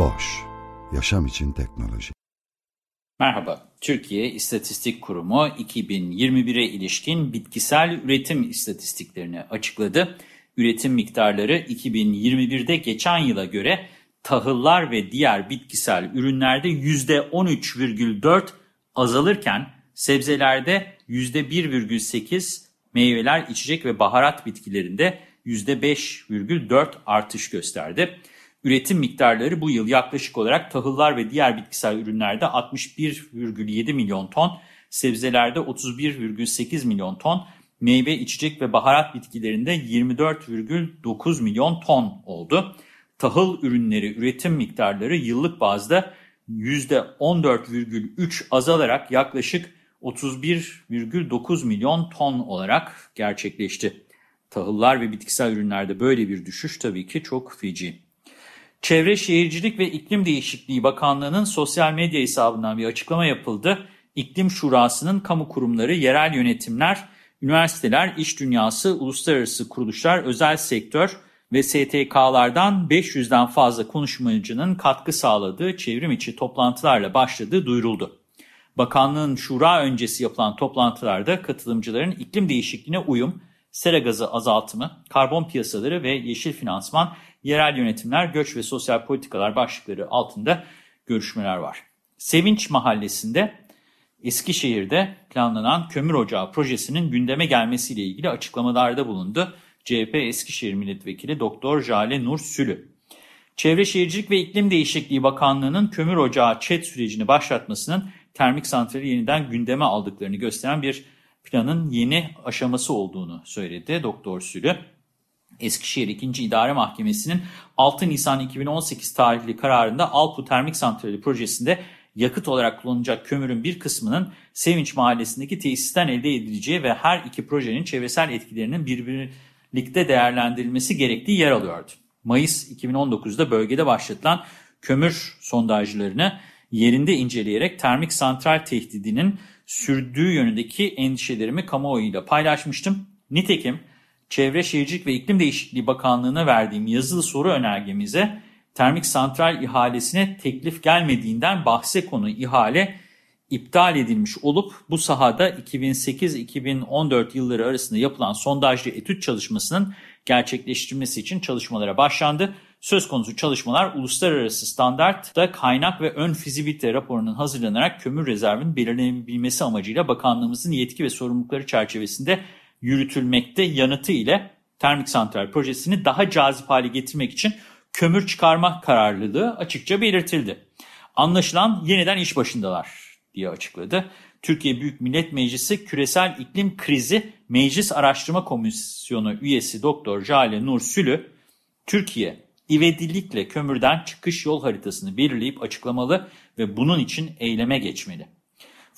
Boş, yaşam için teknoloji. Merhaba, Türkiye İstatistik Kurumu 2021'e ilişkin bitkisel üretim istatistiklerini açıkladı. Üretim miktarları 2021'de geçen yıla göre tahıllar ve diğer bitkisel ürünlerde %13,4 azalırken sebzelerde %1,8, meyveler, içecek ve baharat bitkilerinde %5,4 artış gösterdi. Üretim miktarları bu yıl yaklaşık olarak tahıllar ve diğer bitkisel ürünlerde 61,7 milyon ton, sebzelerde 31,8 milyon ton, meyve, içecek ve baharat bitkilerinde 24,9 milyon ton oldu. Tahıl ürünleri üretim miktarları yıllık bazda %14,3 azalarak yaklaşık 31,9 milyon ton olarak gerçekleşti. Tahıllar ve bitkisel ürünlerde böyle bir düşüş tabii ki çok feci. Çevre Şehircilik ve İklim Değişikliği Bakanlığı'nın sosyal medya hesabından bir açıklama yapıldı. İklim Şurası'nın kamu kurumları, yerel yönetimler, üniversiteler, iş dünyası, uluslararası kuruluşlar, özel sektör ve STK'lardan 500'den fazla konuşmacının katkı sağladığı çevrim içi toplantılarla başladığı duyuruldu. Bakanlığın şura öncesi yapılan toplantılarda katılımcıların iklim değişikliğine uyum, sera gazı azaltımı, karbon piyasaları ve yeşil finansman, yerel yönetimler, göç ve sosyal politikalar başlıkları altında görüşmeler var. Sevinç Mahallesi'nde Eskişehir'de planlanan kömür ocağı projesinin gündeme gelmesiyle ilgili açıklamalarda bulundu. CHP Eskişehir Milletvekili Doktor Jale Nur Sülü. Çevre Şehircilik ve İklim Değişikliği Bakanlığı'nın kömür ocağı ÇED sürecini başlatmasının termik santrali yeniden gündeme aldıklarını gösteren bir planın yeni aşaması olduğunu söyledi Doktor Sülü. Eskişehir 2. İdare Mahkemesi'nin 6 Nisan 2018 tarihli kararında Alpu Termik Santrali projesinde yakıt olarak kullanılacak kömürün bir kısmının Sevinç Mahallesi'ndeki tesisten elde edileceği ve her iki projenin çevresel etkilerinin birlikte değerlendirilmesi gerektiği yer alıyordu. Mayıs 2019'da bölgede başlatılan kömür sondajlarını yerinde inceleyerek termik santral tehdidinin sürdüğü yönündeki endişelerimi kamuoyuyla paylaşmıştım. Nitekim Çevre Şehircilik ve İklim Değişikliği Bakanlığı'na verdiğim yazılı soru önergemize termik santral ihalesine teklif gelmediğinden bahse konu ihale iptal edilmiş olup bu sahada 2008-2014 yılları arasında yapılan sondajlı etüt çalışmasının gerçekleştirilmesi için çalışmalara başlandı. Söz konusu çalışmalar uluslararası standartta kaynak ve ön fizibilite raporunun hazırlanarak kömür rezervinin belirlenebilmesi amacıyla bakanlığımızın yetki ve sorumlulukları çerçevesinde yürütülmekte yanıtı ile termik santral projesini daha cazip hale getirmek için kömür çıkarma kararlılığı açıkça belirtildi. Anlaşılan yeniden iş başındalar diye açıkladı. Türkiye Büyük Millet Meclisi Küresel İklim Krizi Meclis Araştırma Komisyonu üyesi Doktor Jale Nur Sülü, Türkiye ivedilikle kömürden çıkış yol haritasını belirleyip açıklamalı ve bunun için eyleme geçmeli.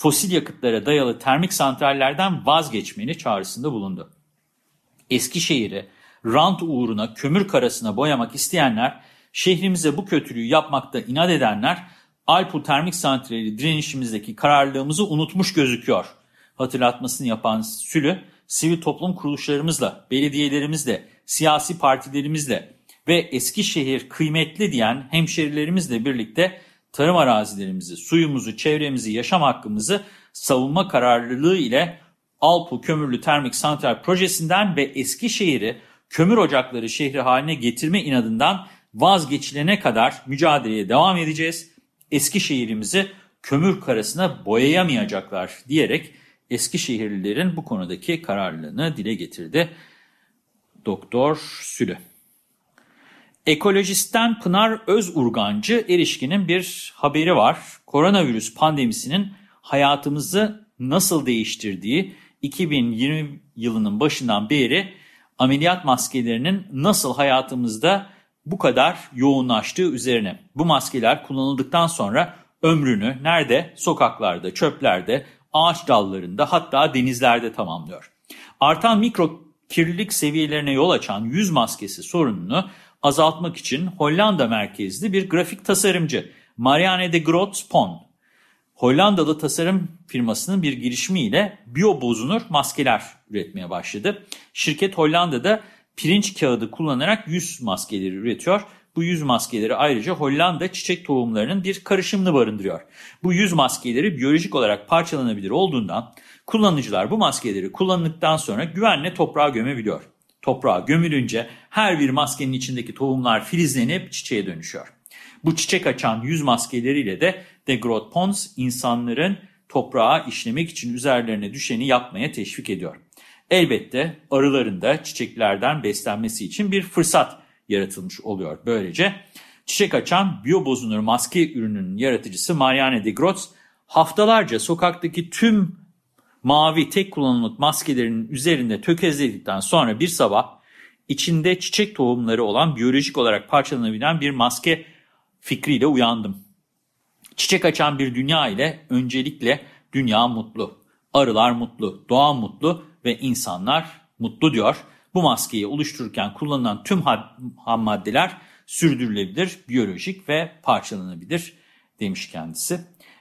Fosil yakıtlara dayalı termik santrallerden vazgeçmeli çağrısında bulundu. Eskişehir'i rant uğruna kömür karasına boyamak isteyenler, şehrimize bu kötülüğü yapmakta inat edenler, Alpu Termik Santrali direnişimizdeki kararlılığımızı unutmuş gözüküyor. Hatırlatmasını yapan Sülü, sivil toplum kuruluşlarımızla, belediyelerimizle, siyasi partilerimizle ve Eskişehir kıymetli diyen hemşerilerimizle birlikte tarım arazilerimizi, suyumuzu, çevremizi, yaşam hakkımızı savunma kararlılığı ile Alpu Kömürlü Termik Santral projesinden ve Eskişehir'i kömür ocakları şehri haline getirme inadından vazgeçilene kadar mücadeleye devam edeceğiz. Eskişehir'imizi kömür karasına boyayamayacaklar diyerek Eskişehirlilerin bu konudaki kararlılığını dile getirdi. Doktor Sülü. Ekolojisten Pınar Özurgancı Erişkin'in bir haberi var. Koronavirüs pandemisinin hayatımızı nasıl değiştirdiği 2020 yılının başından beri ameliyat maskelerinin nasıl hayatımızda bu kadar yoğunlaştığı üzerine. Bu maskeler kullanıldıktan sonra ömrünü nerede? Sokaklarda, çöplerde, ağaç dallarında hatta denizlerde tamamlıyor. Artan mikro kirlilik seviyelerine yol açan yüz maskesi sorununu azaltmak için Hollanda merkezli bir grafik tasarımcı Marianne de Groot-Pon, Hollandalı tasarım firmasının bir girişimiyle biyobozunur maskeler üretmeye başladı. Şirket Hollanda'da pirinç kağıdı kullanarak yüz maskeleri üretiyor. Bu yüz maskeleri ayrıca Hollanda çiçek tohumlarının bir karışımını barındırıyor. Bu yüz maskeleri biyolojik olarak parçalanabilir olduğundan kullanıcılar bu maskeleri kullanıldıktan sonra güvenle toprağa gömebiliyor. Toprağa gömülünce her bir maskenin içindeki tohumlar filizlenip çiçeğe dönüşüyor. Bu çiçek açan yüz maskeleriyle de De Groot Pons insanların toprağa işlemek için üzerlerine düşeni yapmaya teşvik ediyor. Elbette arıların da çiçeklerden beslenmesi için bir fırsat yaratılmış oluyor. Böylece çiçek açan biyobozunur maske ürününün yaratıcısı Marianne de Groot haftalarca sokaktaki tüm mavi tek kullanımlık maskelerinin üzerinde tökezledikten sonra bir sabah içinde çiçek tohumları olan biyolojik olarak parçalanabilen bir maske fikriyle uyandım. Çiçek açan bir dünya ile öncelikle dünya mutlu, arılar mutlu, doğa mutlu ve insanlar mutlu diyor. Bu maskeyi oluştururken kullanılan tüm ham maddeler sürdürülebilir, biyolojik ve parçalanabilir demiş kendisi.